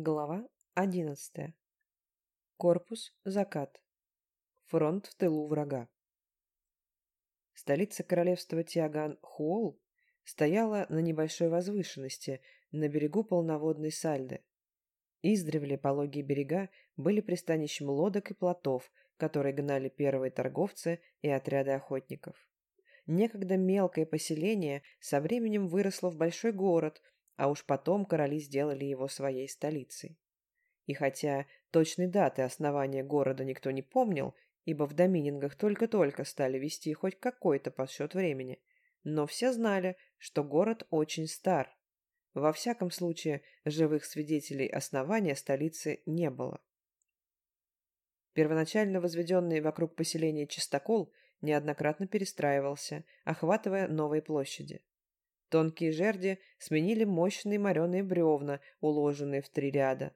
Глава одиннадцатая. Корпус закат. Фронт в тылу врага. Столица королевства Тиаган-Хуол стояла на небольшой возвышенности на берегу полноводной Сальды. Издревле пологие берега были пристанищем лодок и плотов, которые гнали первые торговцы и отряды охотников. Некогда мелкое поселение со временем выросло в большой город – а уж потом короли сделали его своей столицей. И хотя точной даты основания города никто не помнил, ибо в доминингах только-только стали вести хоть какой-то подсчет времени, но все знали, что город очень стар. Во всяком случае, живых свидетелей основания столицы не было. Первоначально возведенный вокруг поселения чистокол неоднократно перестраивался, охватывая новые площади. Тонкие жерди сменили мощные мореные бревна, уложенные в три ряда.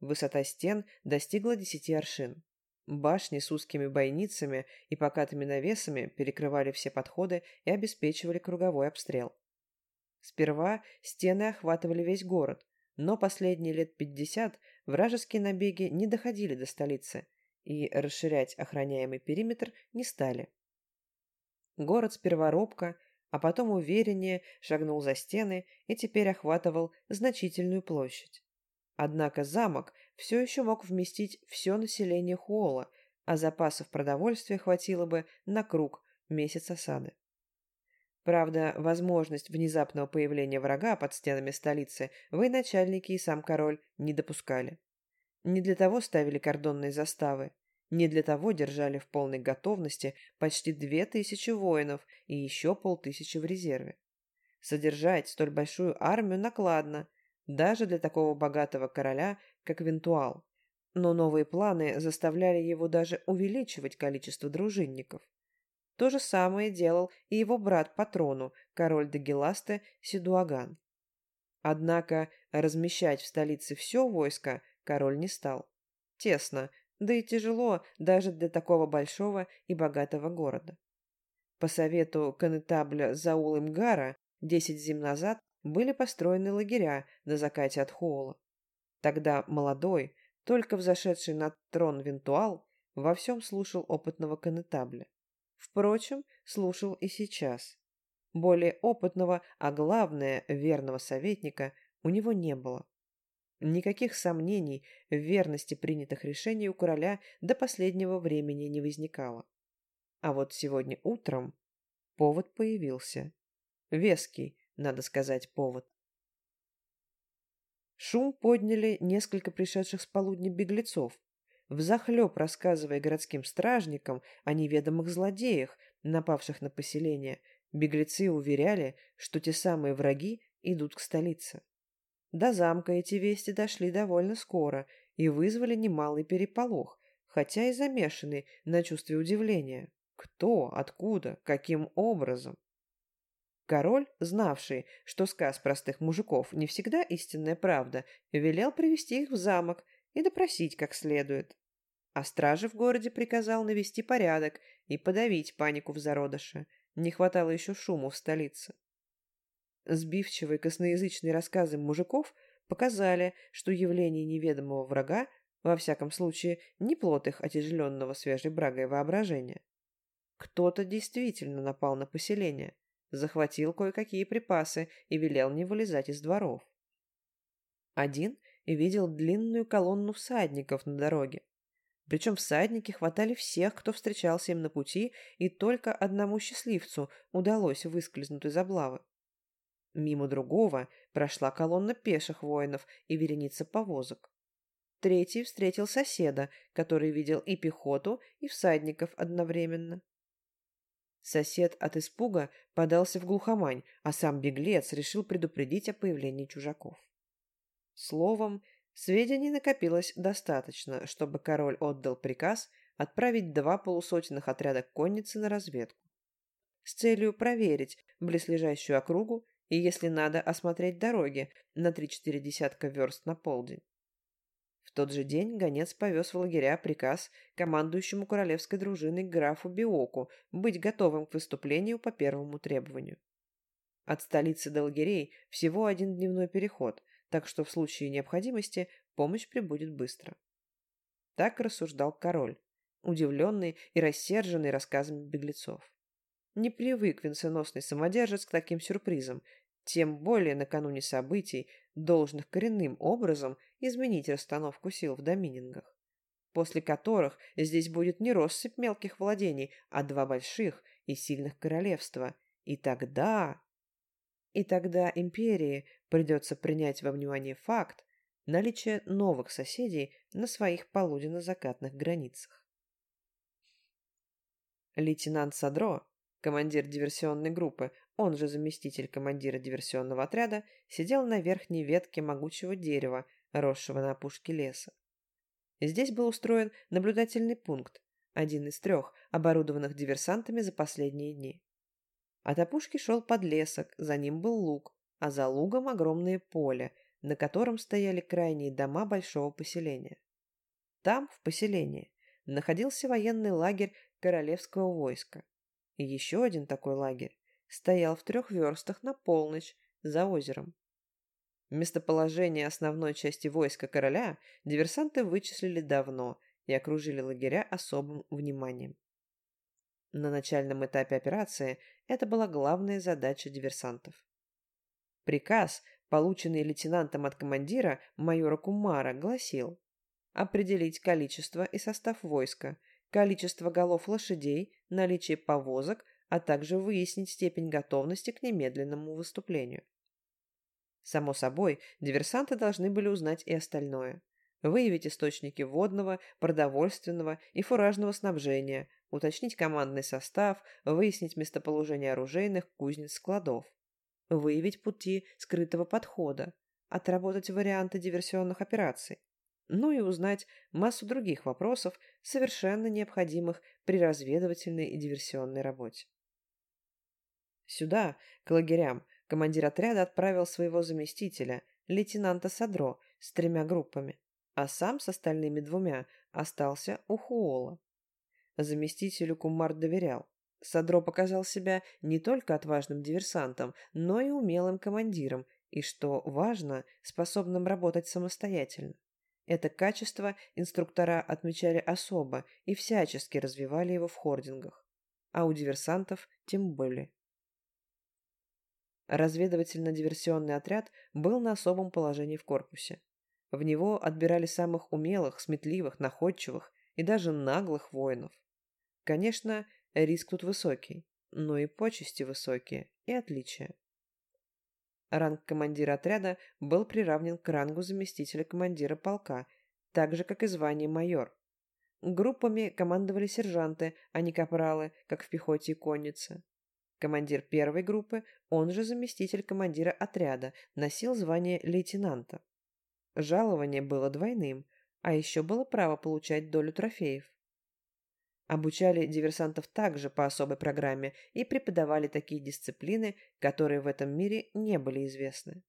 Высота стен достигла десяти аршин. Башни с узкими бойницами и покатыми навесами перекрывали все подходы и обеспечивали круговой обстрел. Сперва стены охватывали весь город, но последние лет пятьдесят вражеские набеги не доходили до столицы, и расширять охраняемый периметр не стали. Город сперва робко, а потом увереннее шагнул за стены и теперь охватывал значительную площадь. Однако замок все еще мог вместить все население Хуола, а запасов продовольствия хватило бы на круг месяц осады. Правда, возможность внезапного появления врага под стенами столицы военачальники и сам король не допускали. Не для того ставили кордонные заставы, не для того держали в полной готовности почти две тысячи воинов и еще полтысячи в резерве. Содержать столь большую армию накладно, даже для такого богатого короля, как Вентуал. Но новые планы заставляли его даже увеличивать количество дружинников. То же самое делал и его брат по трону, король Дагеласте Сидуаган. Однако размещать в столице все войско король не стал. Тесно, да и тяжело даже для такого большого и богатого города. По совету конетабля Заула Имгара десять зим назад были построены лагеря на закате от Хуола. Тогда молодой, только взошедший на трон Винтуал, во всем слушал опытного конетабля. Впрочем, слушал и сейчас. Более опытного, а главное, верного советника у него не было. Никаких сомнений в верности принятых решений у короля до последнего времени не возникало. А вот сегодня утром повод появился. Веский, надо сказать, повод. Шум подняли несколько пришедших с полудня беглецов, взахлеб рассказывая городским стражникам о неведомых злодеях, напавших на поселение. Беглецы уверяли, что те самые враги идут к столице. До замка эти вести дошли довольно скоро и вызвали немалый переполох, хотя и замешанный на чувстве удивления. Кто, откуда, каким образом? Король, знавший, что сказ простых мужиков не всегда истинная правда, велел привести их в замок и допросить как следует. А стражи в городе приказал навести порядок и подавить панику в зародыше. Не хватало еще шуму в столице. Сбивчивые косноязычные рассказы мужиков показали, что явление неведомого врага, во всяком случае, не плод их отяжеленного свежей брагой воображения. Кто-то действительно напал на поселение, захватил кое-какие припасы и велел не вылезать из дворов. Один видел длинную колонну всадников на дороге. Причем всадники хватали всех, кто встречался им на пути, и только одному счастливцу удалось выскользнуть из облавы. Мимо другого прошла колонна пеших воинов и вереница повозок. Третий встретил соседа, который видел и пехоту, и всадников одновременно. Сосед от испуга подался в глухомань, а сам беглец решил предупредить о появлении чужаков. Словом, сведений накопилось достаточно, чтобы король отдал приказ отправить два полусотенных отряда конницы на разведку с целью проверить близлежащую округу и, если надо, осмотреть дороги на три-четыре десятка верст на полдень. В тот же день гонец повез в лагеря приказ командующему королевской дружиной графу Биоку быть готовым к выступлению по первому требованию. От столицы до лагерей всего один дневной переход, так что в случае необходимости помощь прибудет быстро. Так рассуждал король, удивленный и рассерженный рассказами беглецов. Не привык венценосный самодержец к таким сюрпризам, тем более накануне событий, должных коренным образом изменить расстановку сил в доминингах, после которых здесь будет не россыпь мелких владений, а два больших и сильных королевства. И тогда... И тогда империи придется принять во внимание факт наличия новых соседей на своих полуденно-закатных границах. Лейтенант Садро, командир диверсионной группы, он же заместитель командира диверсионного отряда, сидел на верхней ветке могучего дерева, росшего на опушке леса. Здесь был устроен наблюдательный пункт, один из трех, оборудованных диверсантами за последние дни. От опушки шел подлесок, за ним был луг, а за лугом огромное поле, на котором стояли крайние дома большого поселения. Там, в поселении, находился военный лагерь королевского войска. И еще один такой лагерь стоял в трех верстах на полночь за озером. Местоположение основной части войска короля диверсанты вычислили давно и окружили лагеря особым вниманием. На начальном этапе операции это была главная задача диверсантов. Приказ, полученный лейтенантом от командира, майора Кумара, гласил определить количество и состав войска, количество голов лошадей, наличие повозок, а также выяснить степень готовности к немедленному выступлению. Само собой, диверсанты должны были узнать и остальное. Выявить источники водного, продовольственного и фуражного снабжения, уточнить командный состав, выяснить местоположение оружейных кузнец-складов. Выявить пути скрытого подхода, отработать варианты диверсионных операций. Ну и узнать массу других вопросов, совершенно необходимых при разведывательной и диверсионной работе. Сюда, к лагерям, командир отряда отправил своего заместителя, лейтенанта Садро, с тремя группами, а сам с остальными двумя остался у Хуола. Заместителю Кумар доверял. Садро показал себя не только отважным диверсантом, но и умелым командиром, и, что важно, способным работать самостоятельно. Это качество инструктора отмечали особо и всячески развивали его в хордингах, а у диверсантов тем более. Разведывательно-диверсионный отряд был на особом положении в корпусе. В него отбирали самых умелых, сметливых, находчивых и даже наглых воинов. Конечно, риск тут высокий, но и почести высокие, и отличия. Ранг командира отряда был приравнен к рангу заместителя командира полка, так же, как и звание майор. Группами командовали сержанты, а не капралы, как в пехоте и коннице. Командир первой группы, он же заместитель командира отряда, носил звание лейтенанта. Жалование было двойным, а еще было право получать долю трофеев. Обучали диверсантов также по особой программе и преподавали такие дисциплины, которые в этом мире не были известны.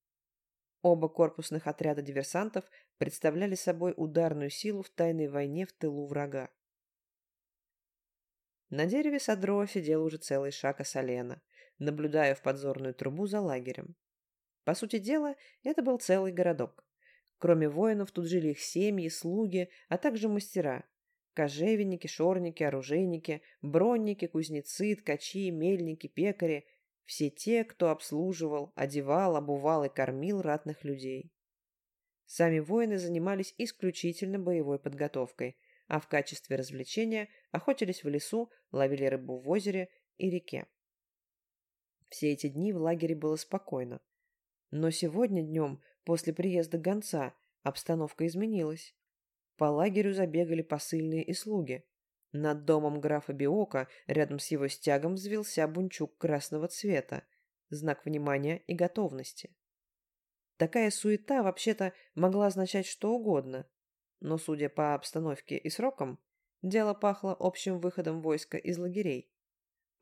Оба корпусных отряда диверсантов представляли собой ударную силу в тайной войне в тылу врага. На дереве Садро сидел уже целый шаг Асалена, наблюдая в подзорную трубу за лагерем. По сути дела, это был целый городок. Кроме воинов, тут жили их семьи, слуги, а также мастера. Кожевенники, шорники, оружейники, бронники, кузнецы, ткачи, мельники, пекари – все те, кто обслуживал, одевал, обувал и кормил ратных людей. Сами воины занимались исключительно боевой подготовкой – а в качестве развлечения охотились в лесу, ловили рыбу в озере и реке. Все эти дни в лагере было спокойно. Но сегодня днем, после приезда гонца, обстановка изменилась. По лагерю забегали посыльные и слуги. Над домом графа Биока, рядом с его стягом, взвелся бунчук красного цвета, знак внимания и готовности. Такая суета вообще-то могла означать что угодно, но, судя по обстановке и срокам, дело пахло общим выходом войска из лагерей.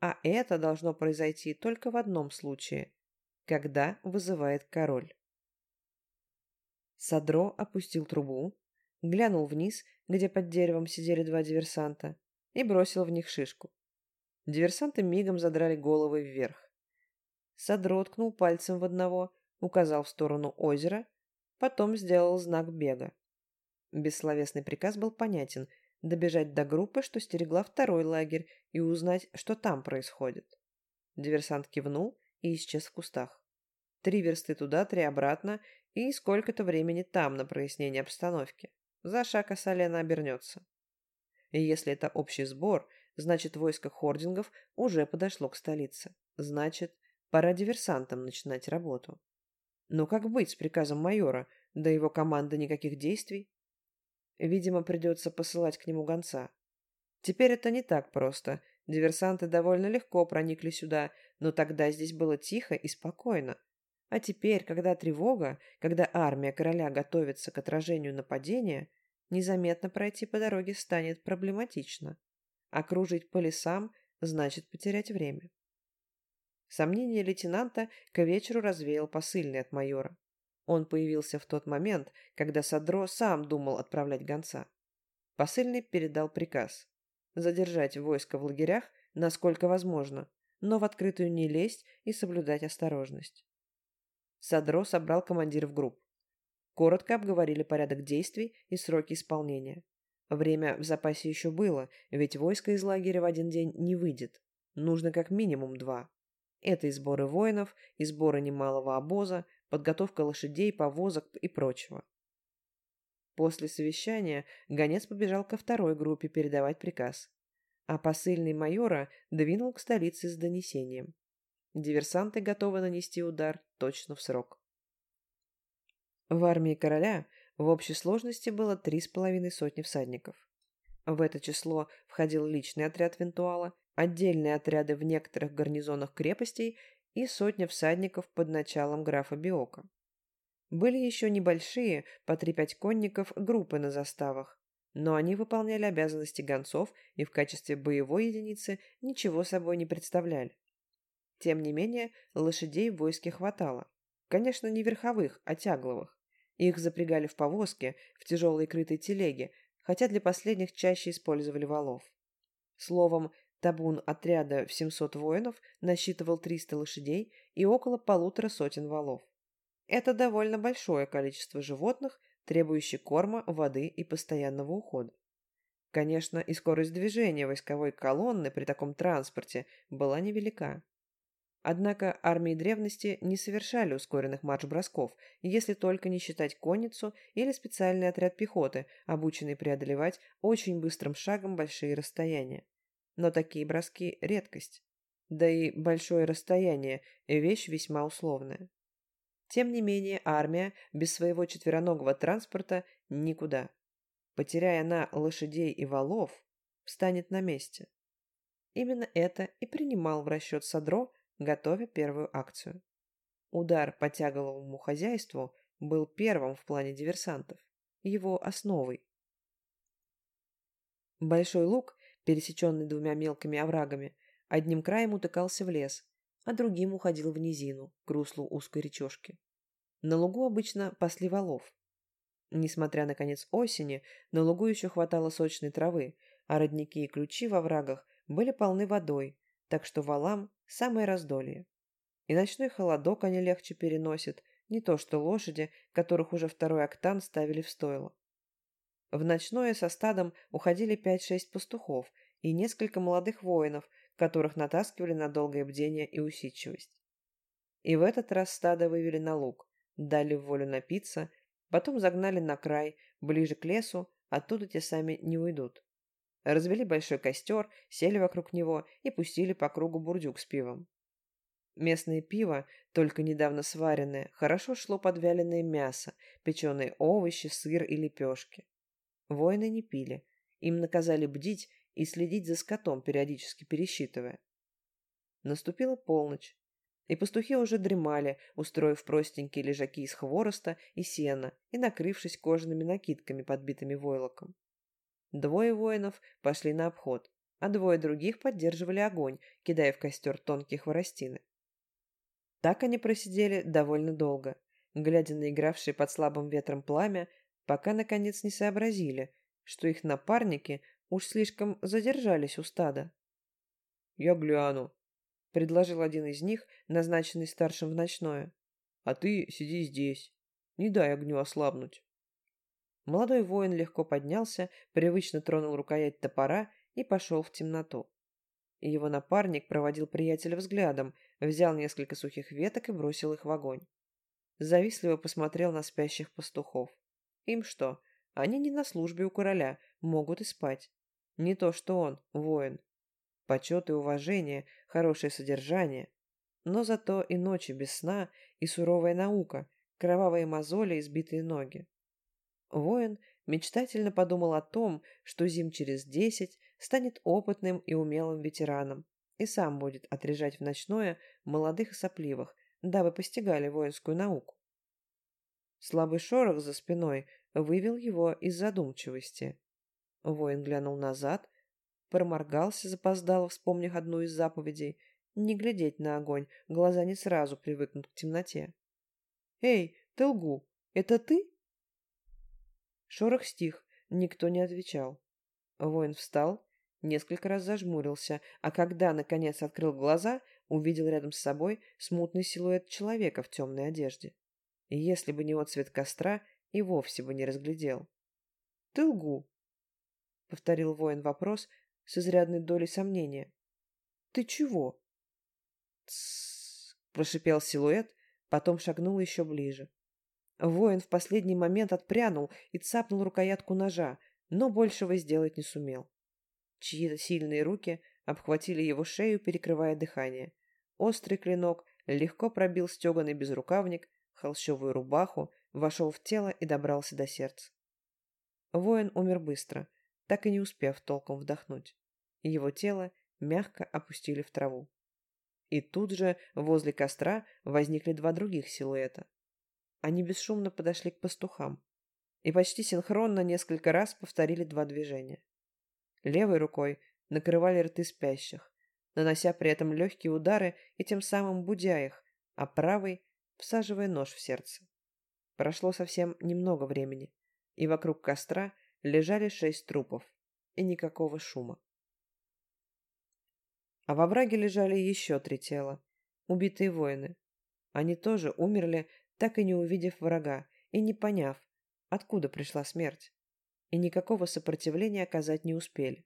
А это должно произойти только в одном случае, когда вызывает король. Садро опустил трубу, глянул вниз, где под деревом сидели два диверсанта, и бросил в них шишку. Диверсанты мигом задрали головы вверх. Садро ткнул пальцем в одного, указал в сторону озера, потом сделал знак бега. Бессловесный приказ был понятен – добежать до группы, что стерегла второй лагерь, и узнать, что там происходит. Диверсант кивнул и исчез в кустах. Три версты туда, три обратно, и сколько-то времени там на прояснение обстановки. За шаг Асалена обернется. И если это общий сбор, значит, войско хордингов уже подошло к столице. Значит, пора диверсантам начинать работу. Но как быть с приказом майора, да его команды никаких действий? Видимо, придется посылать к нему гонца. Теперь это не так просто. Диверсанты довольно легко проникли сюда, но тогда здесь было тихо и спокойно. А теперь, когда тревога, когда армия короля готовится к отражению нападения, незаметно пройти по дороге станет проблематично. Окружить по лесам значит потерять время. Сомнение лейтенанта к вечеру развеял посыльный от майора. Он появился в тот момент, когда Садро сам думал отправлять гонца. Посыльный передал приказ задержать войско в лагерях, насколько возможно, но в открытую не лезть и соблюдать осторожность. Садро собрал командиров групп. Коротко обговорили порядок действий и сроки исполнения. Время в запасе еще было, ведь войско из лагеря в один день не выйдет. Нужно как минимум два. Это и сборы воинов, и сборы немалого обоза, подготовка лошадей, повозок и прочего. После совещания гонец побежал ко второй группе передавать приказ, а посыльный майора двинул к столице с донесением. Диверсанты готовы нанести удар точно в срок. В армии короля в общей сложности было три с половиной сотни всадников. В это число входил личный отряд Вентуала, отдельные отряды в некоторых гарнизонах крепостей и сотня всадников под началом графа Биока. Были еще небольшие, по 3-5 конников, группы на заставах, но они выполняли обязанности гонцов и в качестве боевой единицы ничего собой не представляли. Тем не менее, лошадей в войске хватало. Конечно, не верховых, а тягловых. Их запрягали в повозки, в тяжелые крытые телеги, хотя для последних чаще использовали валов. Словом, табун отряда в 700 воинов насчитывал 300 лошадей и около полутора сотен валов. Это довольно большое количество животных, требующих корма, воды и постоянного ухода. Конечно, и скорость движения войсковой колонны при таком транспорте была невелика. Однако армии древности не совершали ускоренных марш-бросков, если только не считать конницу или специальный отряд пехоты, обученный преодолевать очень быстрым шагом большие расстояния. Но такие броски – редкость. Да и большое расстояние – вещь весьма условная. Тем не менее, армия без своего четвероногого транспорта никуда. Потеряя она лошадей и валов, встанет на месте. Именно это и принимал в расчет Садро готовя первую акцию. Удар по тяговому хозяйству был первым в плане диверсантов, его основой. Большой луг, пересеченный двумя мелкими оврагами, одним краем утыкался в лес, а другим уходил в низину, к руслу узкой речушки. На лугу обычно пасли валов. Несмотря на конец осени, на лугу еще хватало сочной травы, а родники и ключи во врагах были полны водой, так что валам самое раздолье. И ночной холодок они легче переносят, не то что лошади, которых уже второй октан ставили в стойло. В ночное со стадом уходили пять-шесть пастухов и несколько молодых воинов, которых натаскивали на долгое бдение и усидчивость. И в этот раз стадо вывели на луг, дали волю напиться, потом загнали на край, ближе к лесу, оттуда те сами не уйдут. Развели большой костер, сели вокруг него и пустили по кругу бурдюк с пивом. Местное пиво, только недавно сваренное, хорошо шло под вяленое мясо, печеные овощи, сыр и лепешки. Воины не пили. Им наказали бдить и следить за скотом, периодически пересчитывая. Наступила полночь, и пастухи уже дремали, устроив простенькие лежаки из хвороста и сена и накрывшись кожаными накидками, подбитыми войлоком. Двое воинов пошли на обход, а двое других поддерживали огонь, кидая в костер тонкие хворостины. Так они просидели довольно долго, глядя на игравшие под слабым ветром пламя, пока, наконец, не сообразили, что их напарники уж слишком задержались у стада. «Я гляну», — предложил один из них, назначенный старшим в ночное. «А ты сиди здесь. Не дай огню ослабнуть. Молодой воин легко поднялся, привычно тронул рукоять топора и пошел в темноту. Его напарник проводил приятеля взглядом, взял несколько сухих веток и бросил их в огонь. Завистливо посмотрел на спящих пастухов. Им что? Они не на службе у короля, могут и спать. Не то что он, воин. Почет и уважение, хорошее содержание. Но зато и ночи без сна, и суровая наука, кровавые мозоли и сбитые ноги. Воин мечтательно подумал о том, что зим через десять станет опытным и умелым ветераном и сам будет отрежать в ночное молодых и сопливых, дабы постигали воинскую науку. Слабый шорох за спиной вывел его из задумчивости. Воин глянул назад, проморгался, запоздало, вспомнив одну из заповедей, не глядеть на огонь, глаза не сразу привыкнут к темноте. «Эй, Телгу, это ты?» Шорох стих, никто не отвечал. Воин встал, несколько раз зажмурился, а когда, наконец, открыл глаза, увидел рядом с собой смутный силуэт человека в темной одежде. И если бы не отцвет костра, и вовсе бы не разглядел. — Ты лгу, — повторил воин вопрос с изрядной долей сомнения. — Ты чего? — прошипел силуэт, потом шагнул еще ближе. Воин в последний момент отпрянул и цапнул рукоятку ножа, но большего сделать не сумел. Чьи-то сильные руки обхватили его шею, перекрывая дыхание. Острый клинок легко пробил стеганый безрукавник, холщовую рубаху, вошел в тело и добрался до сердца. Воин умер быстро, так и не успев толком вдохнуть. Его тело мягко опустили в траву. И тут же возле костра возникли два других силуэта. Они бесшумно подошли к пастухам и почти синхронно несколько раз повторили два движения. Левой рукой накрывали рты спящих, нанося при этом легкие удары и тем самым будя их, а правой всаживая нож в сердце. Прошло совсем немного времени, и вокруг костра лежали шесть трупов, и никакого шума. А во враге лежали еще три тела, убитые воины. Они тоже умерли, так и не увидев врага и не поняв, откуда пришла смерть и никакого сопротивления оказать не успели.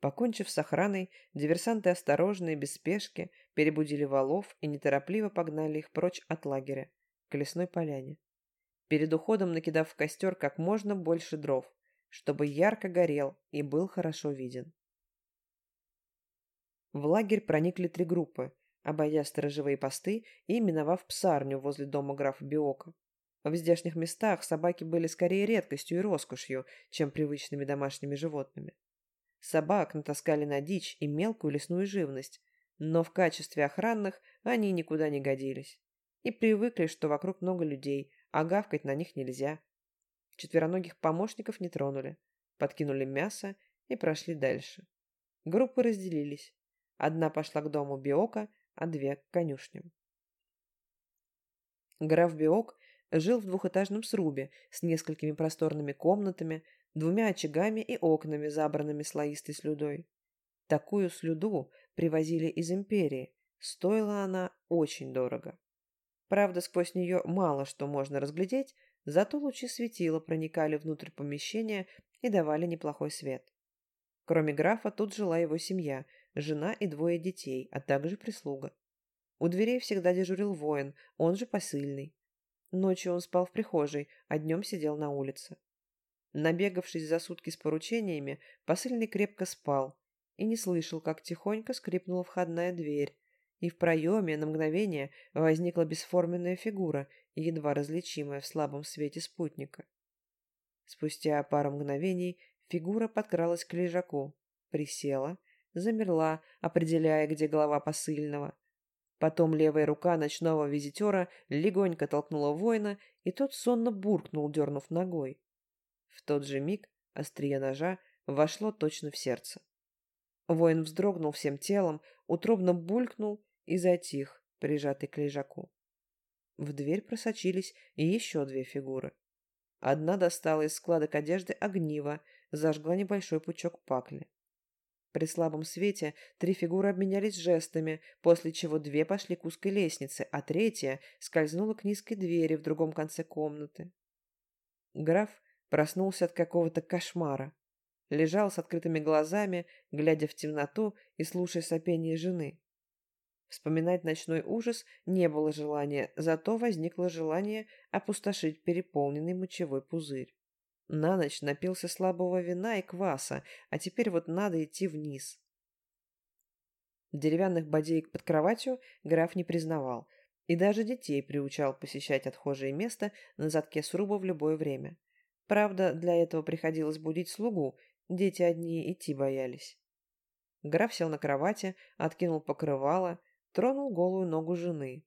Покончив с охраной, диверсанты осторожно и без спешки перебудили валов и неторопливо погнали их прочь от лагеря, к лесной поляне. Перед уходом накидав в костер как можно больше дров, чтобы ярко горел и был хорошо виден. В лагерь проникли три группы, обойдя сторожевые посты и миновав псарню возле дома графа Биока. В здешних местах собаки были скорее редкостью и роскошью, чем привычными домашними животными. Собак натаскали на дичь и мелкую лесную живность, но в качестве охранных они никуда не годились. И привыкли, что вокруг много людей, а гавкать на них нельзя. Четвероногих помощников не тронули, подкинули мясо и прошли дальше. Группы разделились. Одна пошла к дому Биока, а две к конюшням. Граф Биок жил в двухэтажном срубе с несколькими просторными комнатами, двумя очагами и окнами, забранными слоистой слюдой. Такую слюду привозили из империи, стоила она очень дорого. Правда, сквозь нее мало что можно разглядеть, зато лучи светила проникали внутрь помещения и давали неплохой свет. Кроме графа, тут жила его семья, жена и двое детей, а также прислуга. У дверей всегда дежурил воин, он же посыльный. Ночью он спал в прихожей, а днем сидел на улице. Набегавшись за сутки с поручениями, посыльный крепко спал и не слышал, как тихонько скрипнула входная дверь, и в проеме на мгновение возникла бесформенная фигура, едва различимая в слабом свете спутника. Спустя пару мгновений фигура подкралась к лежаку, присела, замерла, определяя, где голова посыльного, Потом левая рука ночного визитера легонько толкнула воина, и тот сонно буркнул, дернув ногой. В тот же миг острие ножа вошло точно в сердце. Воин вздрогнул всем телом, утробно булькнул и затих, прижатый к лежаку. В дверь просочились еще две фигуры. Одна достала из складок одежды огниво, зажгла небольшой пучок пакли. При слабом свете три фигуры обменялись жестами, после чего две пошли к узкой лестнице, а третья скользнула к низкой двери в другом конце комнаты. Граф проснулся от какого-то кошмара. Лежал с открытыми глазами, глядя в темноту и слушая сопение жены. Вспоминать ночной ужас не было желания, зато возникло желание опустошить переполненный мочевой пузырь. На ночь напился слабого вина и кваса, а теперь вот надо идти вниз. Деревянных бодеек под кроватью граф не признавал, и даже детей приучал посещать отхожее место на задке сруба в любое время. Правда, для этого приходилось будить слугу, дети одни идти боялись. Граф сел на кровати, откинул покрывало, тронул голую ногу жены.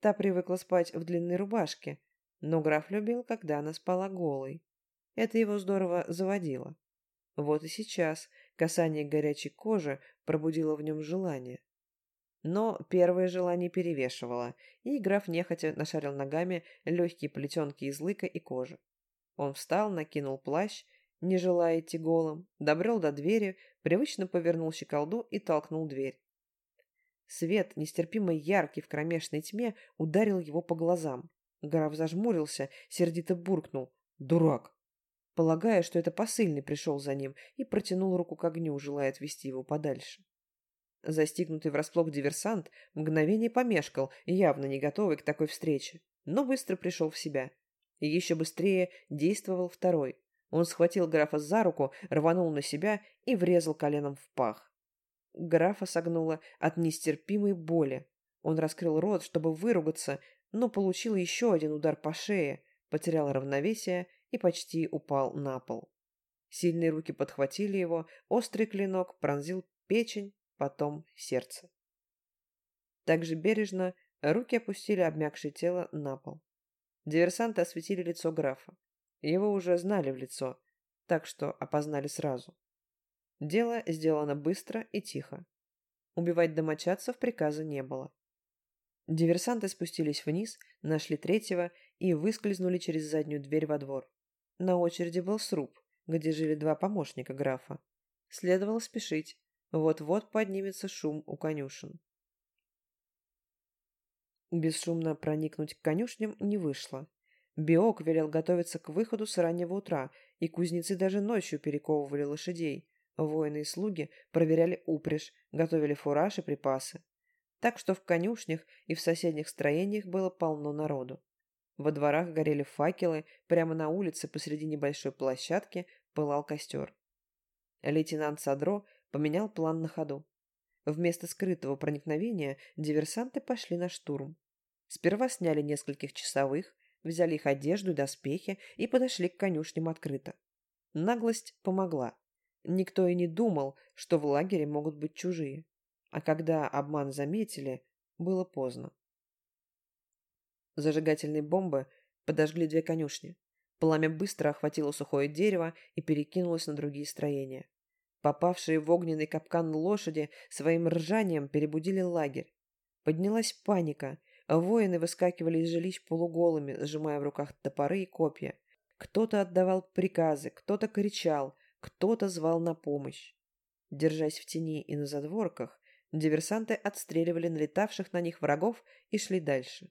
Та привыкла спать в длинной рубашке, но граф любил, когда она спала голой. Это его здорово заводило. Вот и сейчас касание горячей кожи пробудило в нем желание. Но первое желание перевешивало, и граф нехотя нашарил ногами легкие плетенки из лыка и кожи. Он встал, накинул плащ, не желая идти голым, добрел до двери, привычно повернул щеколду и толкнул дверь. Свет, нестерпимо яркий в кромешной тьме, ударил его по глазам. Граф зажмурился, сердито буркнул. «Дурак!» Полагая, что это посыльный пришел за ним, и протянул руку к огню, желая отвести его подальше. Застигнутый врасплох диверсант мгновение помешкал, явно не готовый к такой встрече, но быстро пришел в себя. И еще быстрее действовал второй. Он схватил графа за руку, рванул на себя и врезал коленом в пах. Графа согнуло от нестерпимой боли. Он раскрыл рот, чтобы выругаться, но получил еще один удар по шее, потерял равновесие и почти упал на пол. Сильные руки подхватили его, острый клинок пронзил печень, потом сердце. Также бережно руки опустили обмякшее тело на пол. Диверсанты осветили лицо графа. Его уже знали в лицо, так что опознали сразу. Дело сделано быстро и тихо. Убивать домочадцев приказа не было. Диверсанты спустились вниз, нашли третьего и выскользнули через заднюю дверь во двор. На очереди был сруб, где жили два помощника графа. Следовало спешить. Вот-вот поднимется шум у конюшен. Бесшумно проникнуть к конюшням не вышло. Биок велел готовиться к выходу с раннего утра, и кузнецы даже ночью перековывали лошадей. Воины и слуги проверяли упряжь, готовили фураж и припасы. Так что в конюшнях и в соседних строениях было полно народу. Во дворах горели факелы, прямо на улице посреди небольшой площадки пылал костер. Лейтенант Садро поменял план на ходу. Вместо скрытого проникновения диверсанты пошли на штурм. Сперва сняли нескольких часовых, взяли их одежду и доспехи и подошли к конюшням открыто. Наглость помогла. Никто и не думал, что в лагере могут быть чужие. А когда обман заметили, было поздно. Зажигательные бомбы подожгли две конюшни. Пламя быстро охватило сухое дерево и перекинулось на другие строения. Попавшие в огненный капкан лошади своим ржанием перебудили лагерь. Поднялась паника. Воины выскакивали из жилищ полуголыми, сжимая в руках топоры и копья. Кто-то отдавал приказы, кто-то кричал, кто-то звал на помощь. Держась в тени и на задворках, диверсанты отстреливали налетавших на них врагов и шли дальше.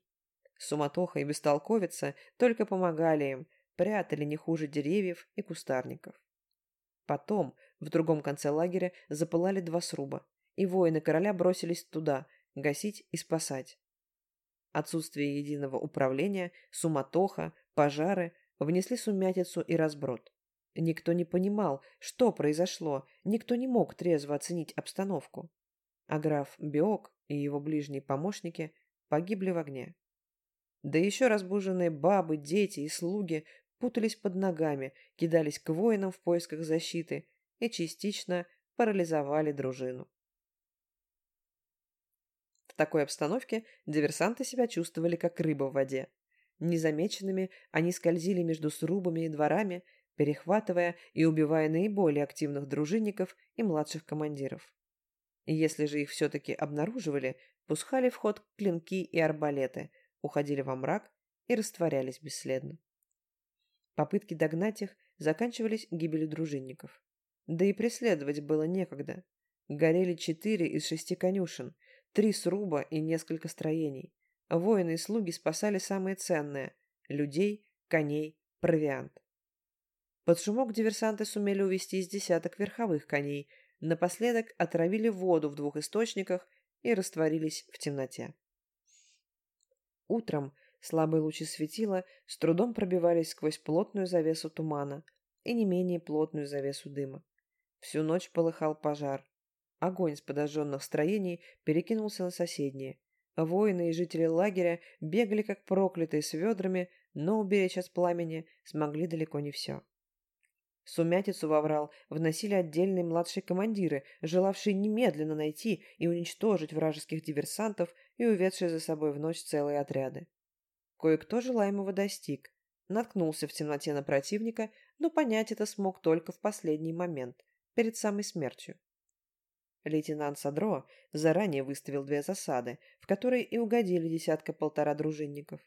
Суматоха и бестолковица только помогали им, прятали не хуже деревьев и кустарников. Потом, в другом конце лагеря, запылали два сруба, и воины короля бросились туда, гасить и спасать. Отсутствие единого управления, суматоха, пожары внесли сумятицу и разброд. Никто не понимал, что произошло, никто не мог трезво оценить обстановку. А граф Биок и его ближние помощники погибли в огне. Да еще разбуженные бабы, дети и слуги путались под ногами, кидались к воинам в поисках защиты и частично парализовали дружину. В такой обстановке диверсанты себя чувствовали как рыба в воде. Незамеченными они скользили между срубами и дворами, перехватывая и убивая наиболее активных дружинников и младших командиров. Если же их все-таки обнаруживали, пускали в ход клинки и арбалеты – уходили во мрак и растворялись бесследно. Попытки догнать их заканчивались гибелью дружинников. Да и преследовать было некогда. Горели четыре из шести конюшен, три сруба и несколько строений. Воины и слуги спасали самое ценное – людей, коней, провиант. Под шумок диверсанты сумели увести из десяток верховых коней, напоследок отравили воду в двух источниках и растворились в темноте. Утром слабые лучи светила с трудом пробивались сквозь плотную завесу тумана и не менее плотную завесу дыма. Всю ночь полыхал пожар. Огонь с подожженных строений перекинулся на соседние. Воины и жители лагеря бегали как проклятые с ведрами, но уберечь от пламени смогли далеко не все. Сумятицу во врал вносили отдельные младшие командиры, желавшие немедленно найти и уничтожить вражеских диверсантов и уведшие за собой в ночь целые отряды. Кое-кто желаемого достиг, наткнулся в темноте на противника, но понять это смог только в последний момент, перед самой смертью. Лейтенант Садро заранее выставил две засады, в которые и угодили десятка-полтора дружинников.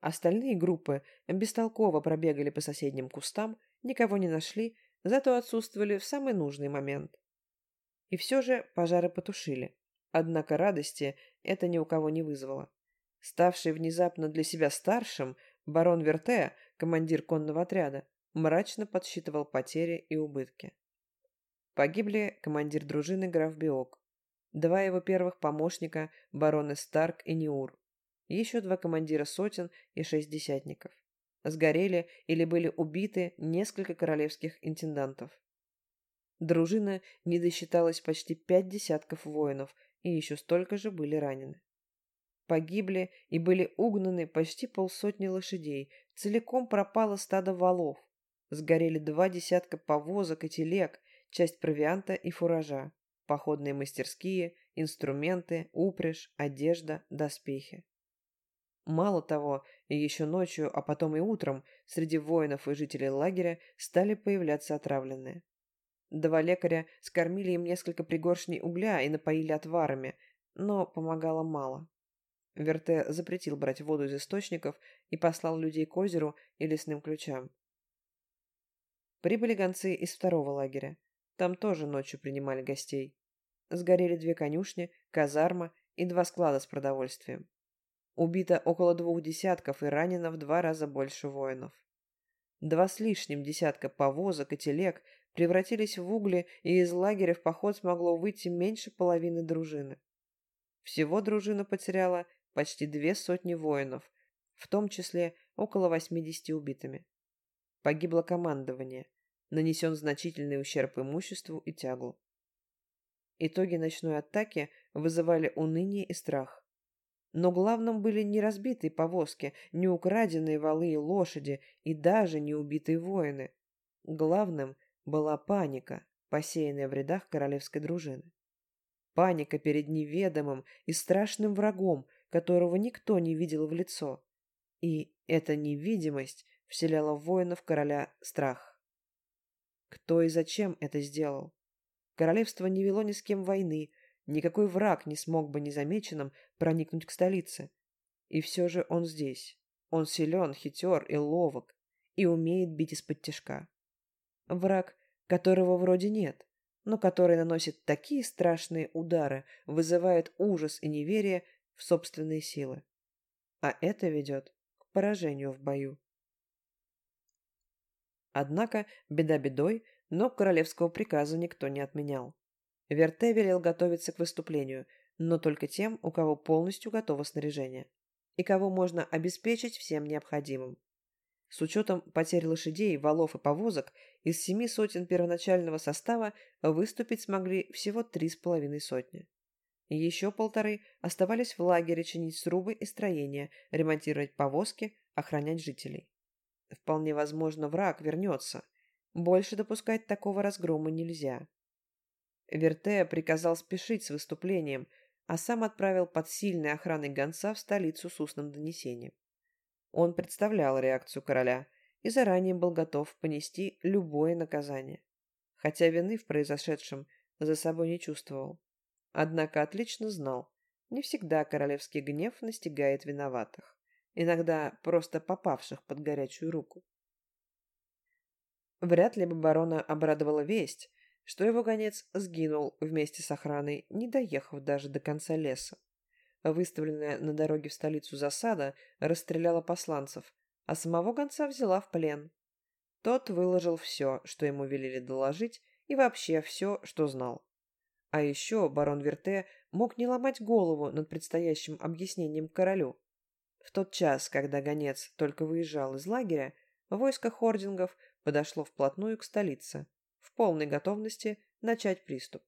Остальные группы бестолково пробегали по соседним кустам, никого не нашли, зато отсутствовали в самый нужный момент. И все же пожары потушили. Однако радости это ни у кого не вызвало. Ставший внезапно для себя старшим, барон Верте, командир конного отряда, мрачно подсчитывал потери и убытки. Погибли командир дружины граф Биок, два его первых помощника, бароны Старк и Неур, еще два командира сотен и шесть десятников. Сгорели или были убиты несколько королевских интендантов. Дружина не досчиталась почти пять десятков воинов, и еще столько же были ранены. Погибли и были угнаны почти полсотни лошадей, целиком пропало стадо валов. Сгорели два десятка повозок и телег, часть провианта и фуража, походные мастерские, инструменты, упряжь, одежда, доспехи. Мало того, еще ночью, а потом и утром среди воинов и жителей лагеря стали появляться отравленные. Два лекаря скормили им несколько пригоршней угля и напоили отварами, но помогало мало. Верте запретил брать воду из источников и послал людей к озеру и лесным ключам. Прибыли гонцы из второго лагеря. Там тоже ночью принимали гостей. Сгорели две конюшни, казарма и два склада с продовольствием. Убито около двух десятков и ранено в два раза больше воинов. Два с лишним десятка повозок и телег превратились в угли, и из лагеря в поход смогло выйти меньше половины дружины. Всего дружина потеряла почти две сотни воинов, в том числе около 80 убитыми. Погибло командование, нанесен значительный ущерб имуществу и тяглу. Итоги ночной атаки вызывали уныние и страх. Но главным были не разбитые повозки, не украденные валы и лошади, и даже не убитые воины. Главным была паника, посеянная в рядах королевской дружины. Паника перед неведомым и страшным врагом, которого никто не видел в лицо. И эта невидимость вселяла в воинов короля страх. Кто и зачем это сделал? Королевство не вело ни с кем войны, никакой враг не смог бы незамеченным проникнуть к столице. И все же он здесь. Он силен, хитер и ловок, и умеет бить из-под тяжка. Враг, которого вроде нет, но который наносит такие страшные удары, вызывает ужас и неверие в собственные силы. А это ведет к поражению в бою. Однако, беда бедой, но королевского приказа никто не отменял. Верте велел готовиться к выступлению, но только тем, у кого полностью готово снаряжение, и кого можно обеспечить всем необходимым. С учетом потерь лошадей, валов и повозок, из семи сотен первоначального состава выступить смогли всего три с половиной сотни. Еще полторы оставались в лагере чинить срубы и строения, ремонтировать повозки, охранять жителей. Вполне возможно, враг вернется. Больше допускать такого разгрома нельзя. Вертея приказал спешить с выступлением, а сам отправил под сильной охраной гонца в столицу с устным донесением. Он представлял реакцию короля и заранее был готов понести любое наказание, хотя вины в произошедшем за собой не чувствовал. Однако отлично знал, не всегда королевский гнев настигает виноватых, иногда просто попавших под горячую руку. Вряд ли бы барона обрадовала весть, что его гонец сгинул вместе с охраной, не доехав даже до конца леса. Выставленная на дороге в столицу засада расстреляла посланцев, а самого гонца взяла в плен. Тот выложил все, что ему велели доложить, и вообще все, что знал. А еще барон Верте мог не ломать голову над предстоящим объяснением королю. В тот час, когда гонец только выезжал из лагеря, войско хордингов подошло вплотную к столице, в полной готовности начать приступ.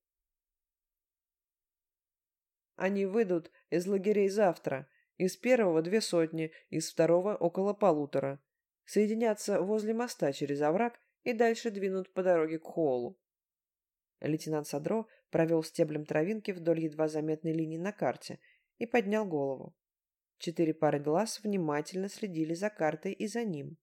Они выйдут из лагерей завтра, из первого две сотни, из второго около полутора. Соединятся возле моста через овраг и дальше двинут по дороге к холлу. Лейтенант Садро провел стеблем травинки вдоль едва заметной линии на карте и поднял голову. Четыре пары глаз внимательно следили за картой и за ним.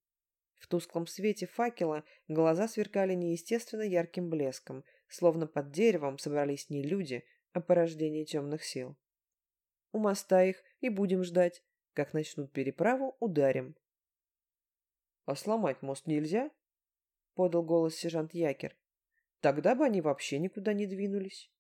В тусклом свете факела глаза сверкали неестественно ярким блеском, словно под деревом собрались не люди, а порождение темных сил. У моста их и будем ждать. Как начнут переправу, ударим. — А сломать мост нельзя? — подал голос сержант Якер. Тогда бы они вообще никуда не двинулись.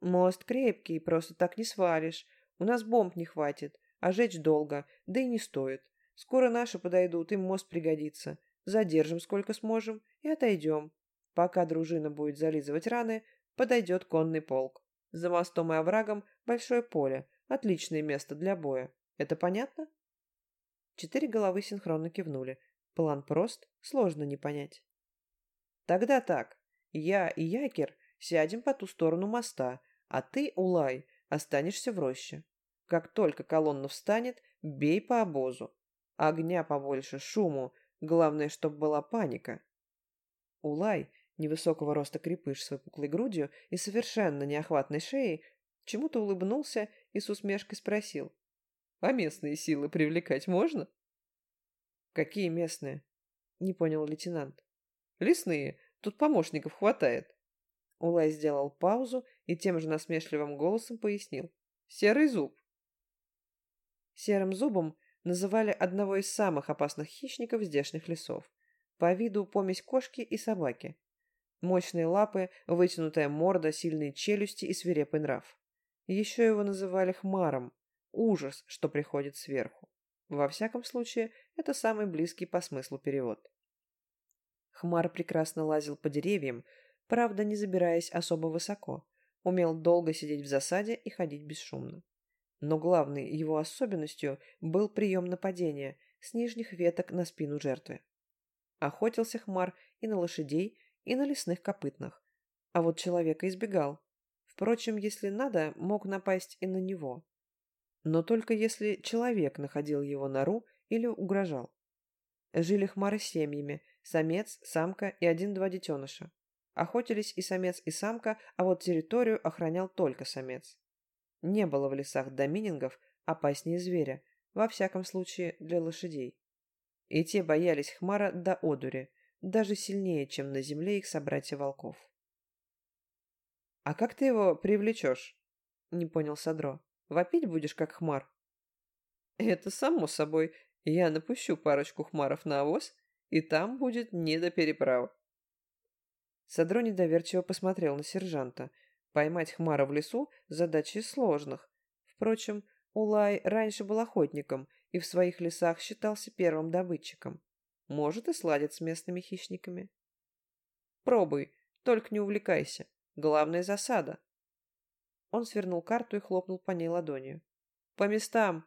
Мост крепкий, просто так не свалишь. У нас бомб не хватит, а жечь долго, да и не стоит. Скоро наши подойдут, им мост пригодится. Задержим сколько сможем и отойдем. Пока дружина будет зализывать раны, подойдет конный полк. За мостом и оврагом большое поле, отличное место для боя. Это понятно? Четыре головы синхронно кивнули. План прост, сложно не понять. Тогда так. Я и Якер сядем по ту сторону моста, а ты, Улай, останешься в роще. Как только колонна встанет, бей по обозу. Огня побольше, шуму. Главное, чтобы была паника. Улай, невысокого роста крепыш с выпуклой грудью и совершенно неохватной шеей, чему-то улыбнулся и с усмешкой спросил. «А местные силы привлекать можно?» «Какие местные?» — не понял лейтенант. Лесные. Тут помощников хватает. Улай сделал паузу и тем же насмешливым голосом пояснил. Серый зуб. Серым зубом называли одного из самых опасных хищников здешних лесов. По виду помесь кошки и собаки. Мощные лапы, вытянутая морда, сильные челюсти и свирепый нрав. Еще его называли хмаром. Ужас, что приходит сверху. Во всяком случае, это самый близкий по смыслу перевод. Хмар прекрасно лазил по деревьям, правда, не забираясь особо высоко. Умел долго сидеть в засаде и ходить бесшумно. Но главной его особенностью был прием нападения с нижних веток на спину жертвы. Охотился Хмар и на лошадей, и на лесных копытных. А вот человека избегал. Впрочем, если надо, мог напасть и на него. Но только если человек находил его нору или угрожал. Жили хмары семьями, самец, самка и один-два детеныша. Охотились и самец, и самка, а вот территорию охранял только самец. Не было в лесах доминингов опаснее зверя, во всяком случае для лошадей. И те боялись хмара до одури, даже сильнее, чем на земле их собратья-волков. «А как ты его привлечешь?» — не понял Садро. «Вопить будешь, как хмар?» «Это само собой. Я напущу парочку хмаров на овоз, и там будет не до переправ. Садро недоверчиво посмотрел на сержанта. Поймать хмара в лесу – задача из сложных. Впрочем, Улай раньше был охотником и в своих лесах считался первым добытчиком. Может и сладит с местными хищниками. Пробуй, только не увлекайся. Главная засада. Он свернул карту и хлопнул по ней ладонью. По местам,